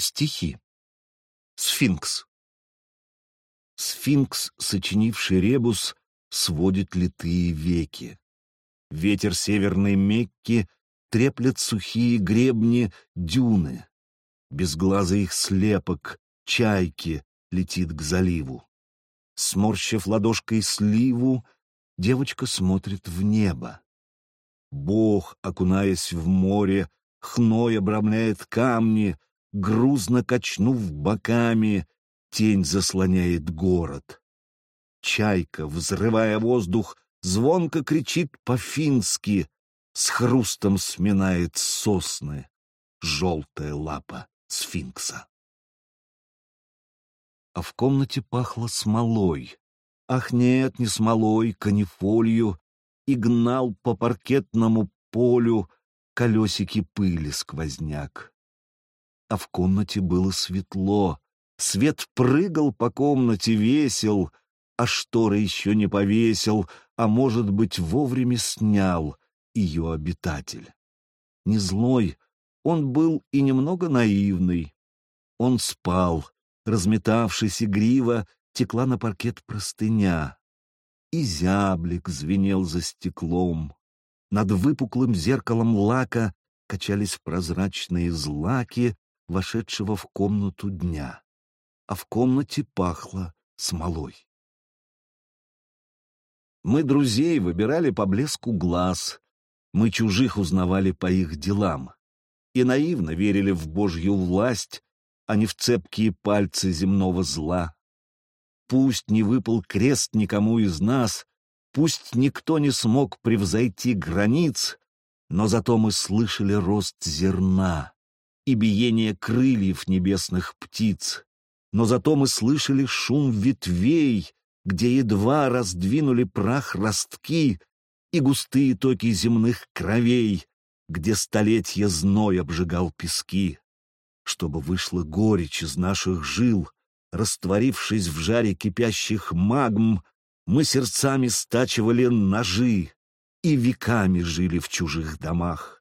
Стихи. Сфинкс. Сфинкс, сочинивший ребус, сводит литые веки. Ветер северной Мекки треплет сухие гребни дюны. Безглазый их слепок, чайки, летит к заливу. Сморщив ладошкой сливу, девочка смотрит в небо. Бог, окунаясь в море, хной обрамляет камни, грузно качнув боками, тень заслоняет город. Чайка, взрывая воздух, звонко кричит по-фински, с хрустом сминает сосны, желтая лапа сфинкса. А в комнате пахло смолой. Ах нет, не смолой, канифолью, и гнал по паркетному полю колесики пыли сквозняк. А в комнате было светло, свет прыгал по комнате весел, а шторы еще не повесил, а, может быть, вовремя снял ее обитатель. Не злой, он был и немного наивный. Он спал, разметавшись игриво, текла на паркет простыня. И зяблик звенел за стеклом. Над выпуклым зеркалом лака качались прозрачные злаки вошедшего в комнату дня, а в комнате пахло смолой. Мы друзей выбирали по блеску глаз, мы чужих узнавали по их делам и наивно верили в Божью власть, а не в цепкие пальцы земного зла. Пусть не выпал крест никому из нас, пусть никто не смог превзойти границ, но зато мы слышали рост зерна и биение крыльев небесных птиц, но зато мы слышали шум ветвей, где едва раздвинули прах ростки и густые токи земных кровей, где столетия зной обжигал пески, чтобы вышла горечь из наших жил, растворившись в жаре кипящих магм, мы сердцами стачивали ножи и веками жили в чужих домах.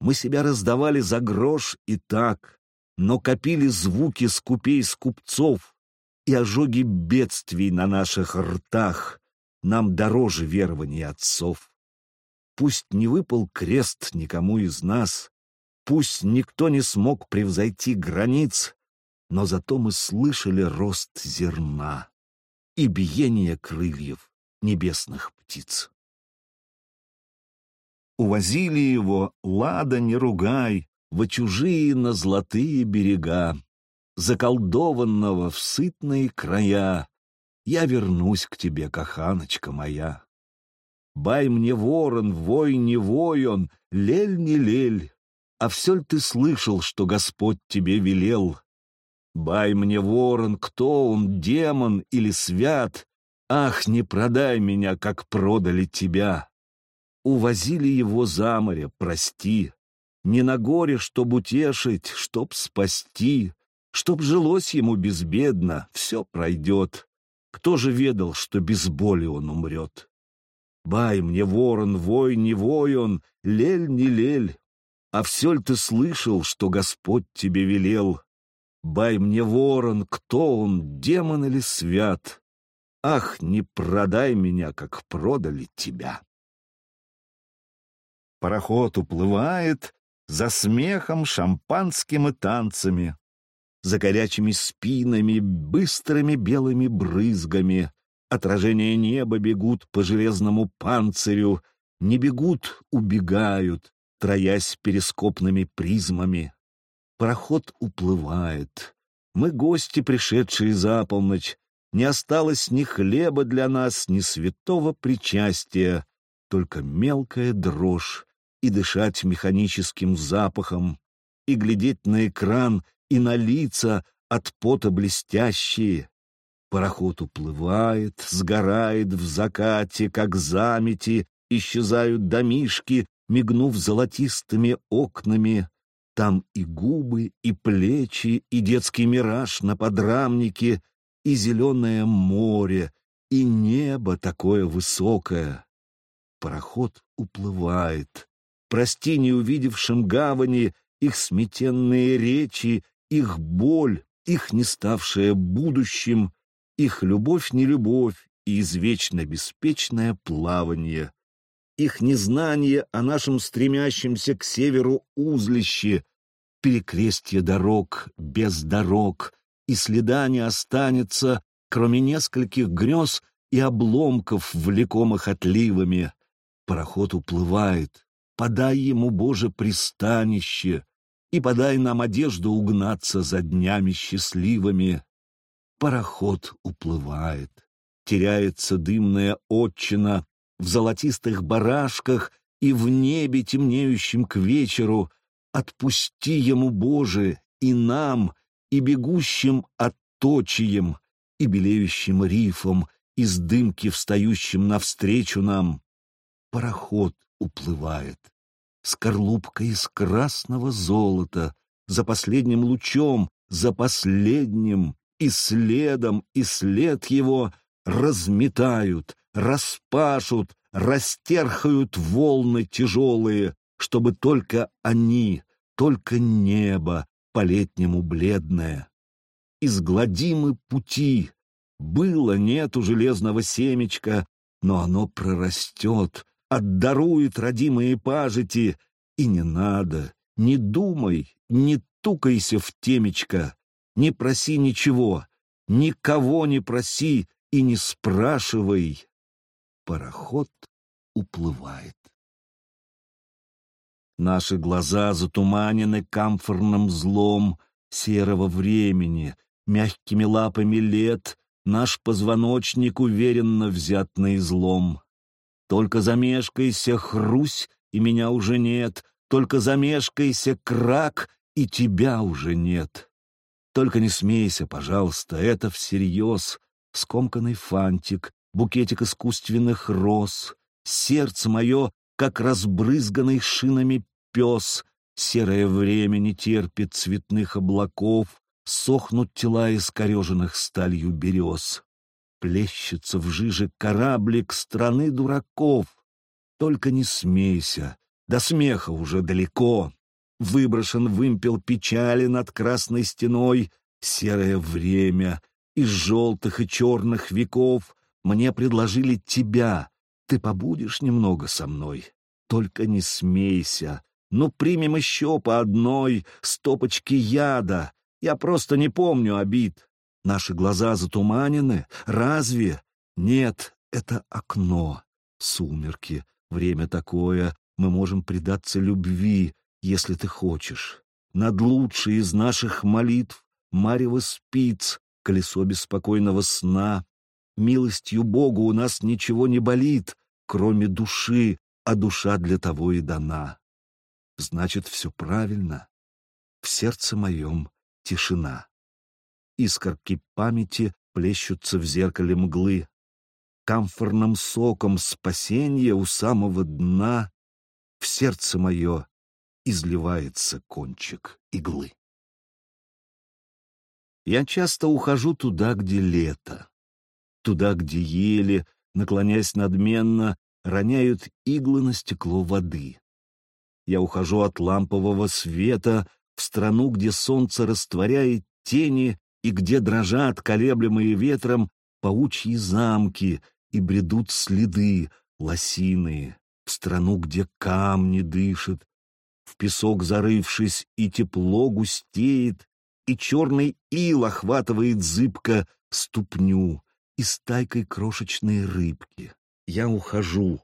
Мы себя раздавали за грош и так, но копили звуки скупей скупцов, и ожоги бедствий на наших ртах нам дороже верований отцов. Пусть не выпал крест никому из нас, пусть никто не смог превзойти границ, но зато мы слышали рост зерна и биение крыльев небесных птиц. Увозили его, лада не ругай, во чужие на золотые берега, заколдованного в сытные края, я вернусь к тебе, каханочка моя. Бай мне ворон, вой не вой он, лель не лель, а все ль ты слышал, что Господь тебе велел? Бай мне ворон, кто он, демон или свят? Ах, не продай меня, как продали тебя. Увозили его за море, прости. Не на горе, чтоб утешить, чтоб спасти. Чтоб жилось ему безбедно, все пройдет. Кто же ведал, что без боли он умрет? Бай мне, ворон, вой, не вой он, лель, не лель. А все ль ты слышал, что Господь тебе велел? Бай мне, ворон, кто он, демон или свят? Ах, не продай меня, как продали тебя. Пароход уплывает за смехом, шампанским и танцами за горячими спинами, быстрыми белыми брызгами. Отражения неба бегут по железному панцирю, не бегут, убегают, троясь перископными призмами. Пароход уплывает. Мы гости, пришедшие за полночь. Не осталось ни хлеба для нас, ни святого причастия, только мелкая дрожь и дышать механическим запахом, и глядеть на экран и на лица от пота блестящие. Пароход уплывает, сгорает в закате, как замети, исчезают домишки, мигнув золотистыми окнами. Там и губы, и плечи, и детский мираж на подрамнике, и зеленое море, и небо такое высокое. Пароход уплывает. Прости неувидевшим гавани их сметенные речи их боль, их не ставшее будущим, их любовь-не любовь и извечно беспечное плавание, их незнание о нашем стремящемся к северу узлище, перекрестье дорог без дорог, и следа не останется, кроме нескольких грез и обломков, влекомых отливами. Пароход уплывает, подай ему, Боже, пристанище, и подай нам одежду угнаться за днями счастливыми. Пароход уплывает, теряется дымная отчина в золотистых барашках и в небе, темнеющем к вечеру. Отпусти ему, Боже, и нам, и бегущим отточием, и белеющим рифом, из дымки встающим навстречу нам. Пароход уплывает. Скорлупка из красного золота, за последним лучом, за последним, и следом, и след его разметают, распашут, растерхают волны тяжелые, чтобы только они, только небо по-летнему бледное. Изгладимы пути, было нету железного семечка, но оно прорастет, отдарует родимые пажити, и не надо, не думай, не тукайся в темечко, не проси ничего, никого не проси и не спрашивай. Пароход уплывает. Наши глаза затуманены камфорным злом серого времени, мягкими лапами лет, наш позвоночник уверенно взят на излом. Только замешкайся, хрусь, и меня уже нет, только замешкайся, крак, и тебя уже нет. Только не смейся, пожалуйста, это всерьез. Скомканный фантик, букетик искусственных роз, сердце мое, как разбрызганный шинами пес, серое время не терпит цветных облаков, сохнут тела искореженных сталью берез. Плещется в жиже кораблик страны дураков. Только не смейся, до смеха уже далеко. Выброшен вымпел печали над красной стеной, серое время. Из желтых и черных веков мне предложили тебя. Ты побудешь немного со мной? Только не смейся. Ну, примем еще по одной стопочке яда. Я просто не помню обид. Наши глаза затуманены. Разве? Нет, это окно. Сумерки. Время такое. Мы можем предаться любви, если ты хочешь. Над лучшей из наших молитв Марево спиц, колесо беспокойного сна. Милостью Богу у нас ничего не болит, кроме души, а душа для того и дана. Значит, все правильно. В сердце моем тишина. Искорки памяти плещутся в зеркале мглы. Камфорным соком спасения у самого дна в сердце мое изливается кончик иглы. Я часто ухожу туда, где лето, туда, где ели, наклоняясь надменно, роняют иглы на стекло воды. Я ухожу от лампового света в страну, где солнце растворяет тени и где дрожат, колеблемые ветром, паучьи замки и бредут следы лосиные, в страну, где камни дышат, в песок зарывшись, и тепло густеет, и черный ил охватывает зыбко ступню, и стайкой крошечной рыбки. Я ухожу,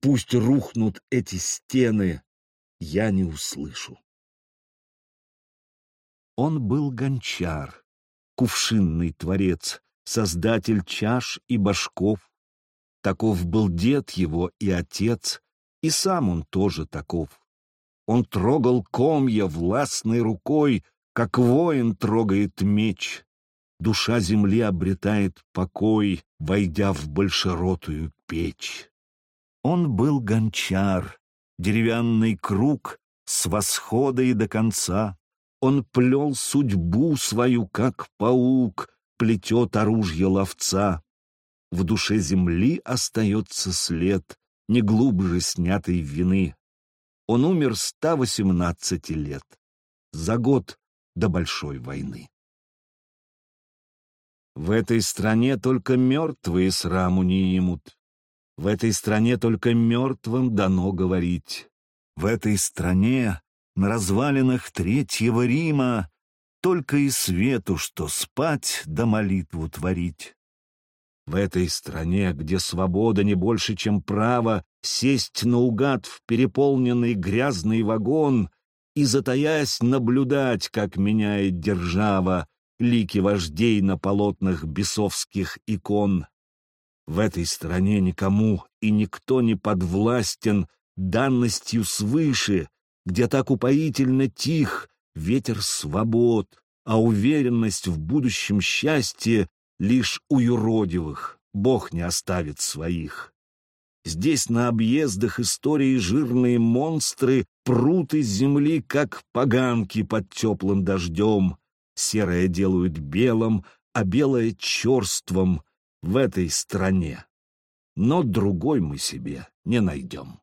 пусть рухнут эти стены, я не услышу. Он был гончар, кувшинный творец, создатель чаш и башков. Таков был дед его и отец, и сам он тоже таков. Он трогал комья властной рукой, как воин трогает меч. Душа земли обретает покой, войдя в большеротую печь. Он был гончар, деревянный круг с восхода и до конца. Он плел судьбу свою, как паук, плетет оружие ловца. В душе земли остается след, не глубже снятой вины. Он умер 118 лет. За год до большой войны. В этой стране только мертвые сраму не имут. В этой стране только мертвым дано говорить. В этой стране, на развалинах Третьего Рима, только и свету, что спать да молитву творить. В этой стране, где свобода не больше, чем право сесть наугад в переполненный грязный вагон и, затаясь, наблюдать, как меняет держава лики вождей на полотнах бесовских икон. В этой стране никому и никто не подвластен данностью свыше, где так упоительно тих ветер свобод, а уверенность в будущем счастье лишь у юродивых, Бог не оставит своих. Здесь на объездах истории жирные монстры прут из земли, как поганки под теплым дождем. Серое делают белым, а белое — черством в этой стране. Но другой мы себе не найдем.